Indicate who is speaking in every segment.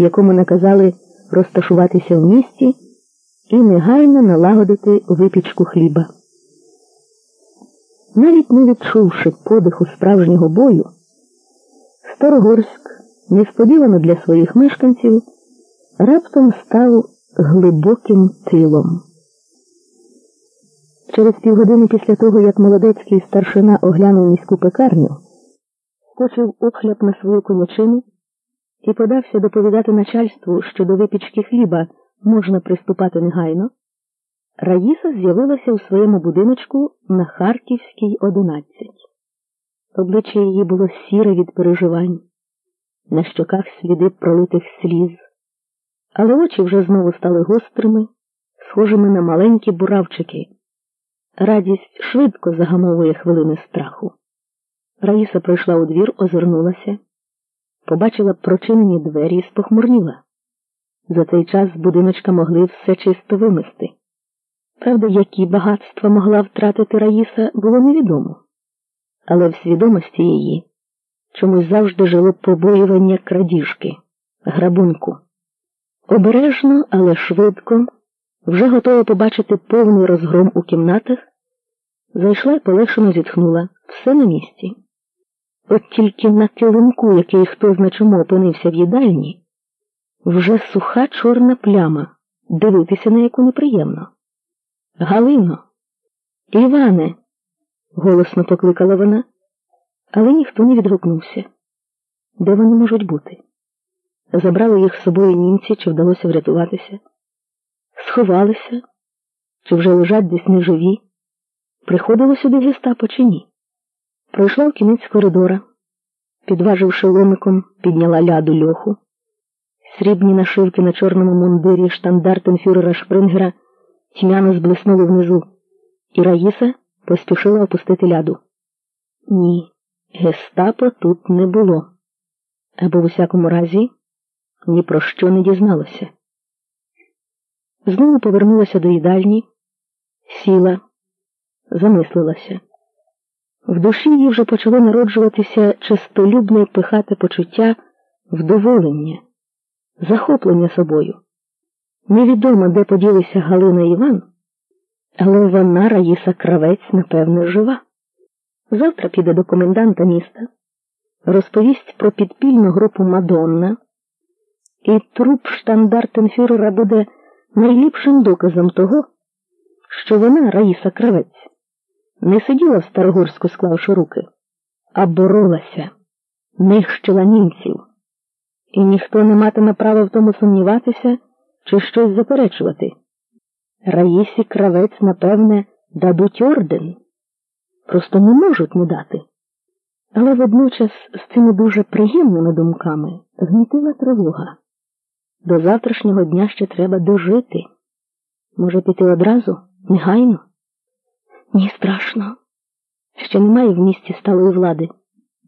Speaker 1: якому наказали розташуватися в місті і негайно налагодити випічку хліба. Навіть не відчувши подиху справжнього бою, Старогорськ, несподівано для своїх мешканців, раптом став глибоким тилом. Через півгодини після того, як молодецький старшина оглянув міську пекарню, скочив обхляп на свою конячину і подався доповідати начальству, що до випічки хліба можна приступати негайно, Раїса з'явилася у своєму будиночку на Харківській 11. Обличчя її було сіре від переживань, на щоках сліди пролитих сліз, але очі вже знову стали гострими, схожими на маленькі буравчики. Радість швидко загамовує хвилини страху. Раїса прийшла у двір, озирнулася, побачила прочинені двері і спохмурніла. За цей час будиночка могли все чисто вимести. Правда, які багатства могла втратити Раїса, було невідомо, але в свідомості її чомусь завжди жило побоювання крадіжки, грабунку. Обережно, але швидко, вже готова побачити повний розгром у кімнатах, зайшла і полегшено зітхнула все на місці. От тільки на килимку, який хто значимо опинився в їдальні, вже суха чорна пляма, дивитися на яку неприємно. Галино, Іване, голосно покликала вона, але ніхто не відгукнувся. Де вони можуть бути? Забрали їх з собою німці, чи вдалося врятуватися? Сховалися, чи вже лежать десь неживі? Приходило сюди гестапо чи ні? Пройшла в кінець коридора, підваживши ломиком, підняла ляду льоху. Срібні нашивки на чорному мундирі штандартенфюрера Шпрингера тьмяно зблиснули внизу, і Раїса поспішила опустити ляду. Ні, гестапо тут не було. Або в усякому разі ні про що не дізналося. Знову повернулася до їдальні, сіла, замислилася. В душі їй вже почало народжуватися чистолюбне пихате почуття вдоволення, захоплення собою. Невідомо, де поділися Галина Іван, але вона, Раїса Кравець, напевне, жива. Завтра піде до коменданта міста, розповість про підпільну групу Мадонна, і труп штандартенфюрера буде найліпшим доказом того, що вона, Раїса Кравець, не сиділа в Старогорську, склавши руки, а боролася, нищила німців, і ніхто не матиме права в тому сумніватися чи щось заперечувати. Раїсі кравець, напевне, дадуть орден, просто не можуть не дати. Але водночас з цими дуже приємними думками гнітила тривога. До завтрашнього дня ще треба дожити. Може, піти одразу, негайно? Ні, страшно. Ще немає в місті сталої влади.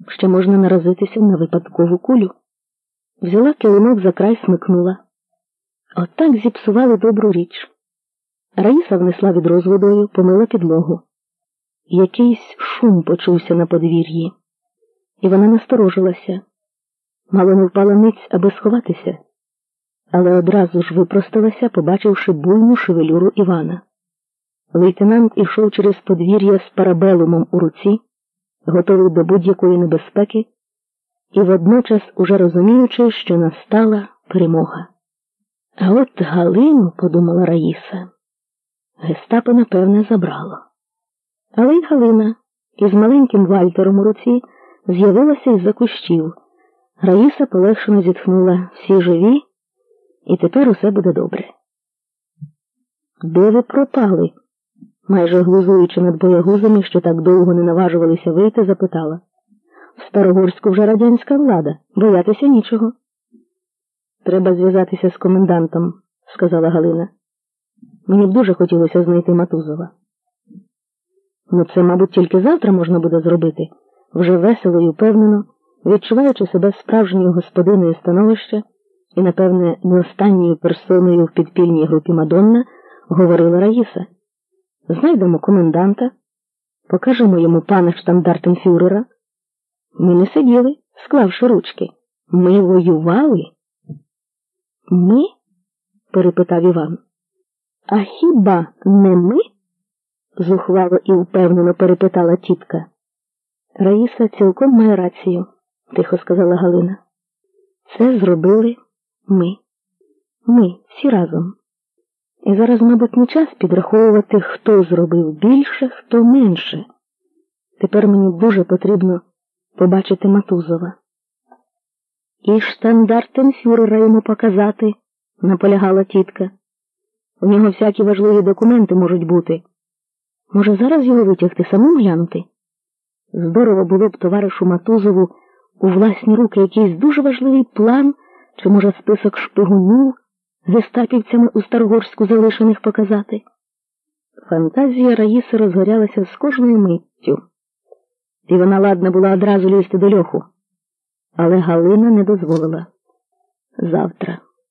Speaker 1: Ще можна наразитися на випадкову кулю. Взяла килимок за край смикнула. Отак зіпсували добру річ. Раїса внесла відро з водою, помила підлогу. Якийсь шум почувся на подвір'ї, і вона насторожилася. Мало не впала ниць, аби сховатися, але одразу ж випросталася, побачивши буйну шевелюру Івана. Лейтенант ішов через подвір'я з парабелумом у руці, готовий до будь-якої небезпеки, і водночас уже розуміючи, що настала перемога. А от Галину, подумала Раїса, гестапо, напевне, забрало. Але й Галина із маленьким вальтером у руці з'явилася із-за кущів. Раїса полегшено зітхнула всі живі, і тепер усе буде добре. Де ви пропали? Майже глузуючи над боягузами, що так довго не наважувалися вийти, запитала. В Старогорську вже радянська влада, боятися нічого. Треба зв'язатися з комендантом, сказала Галина. Мені б дуже хотілося знайти Матузова. Ну, це, мабуть, тільки завтра можна буде зробити, вже весело і впевнено, відчуваючи себе справжньою господиною становища і, напевне, не останньою персоною в підпільній групі Мадонна, говорила Раїса. Знайдемо коменданта, покажемо йому пана штандартенфюрера. Ми не сиділи, склавши ручки. Ми воювали. Ми? перепитав Іван. А хіба не ми? зухвало і впевнено перепитала тітка. Раїса цілком має рацію, тихо сказала Галина. Це зробили ми. Ми всі разом. І зараз, мабуть, не час підраховувати, хто зробив більше, хто менше. Тепер мені дуже потрібно побачити Матузова. І штандартенфюрера йому показати, наполягала тітка. У нього всякі важливі документи можуть бути. Може, зараз його витягти самим глянути? Здорово було б товаришу Матузову у власні руки якийсь дуже важливий план, чи, може, список шпигунів з естапівцями у Старогорську залишених показати. Фантазія Раїси розгорялася з кожною миттю, і вона ладна була одразу лізти до льоху, але Галина не дозволила. Завтра.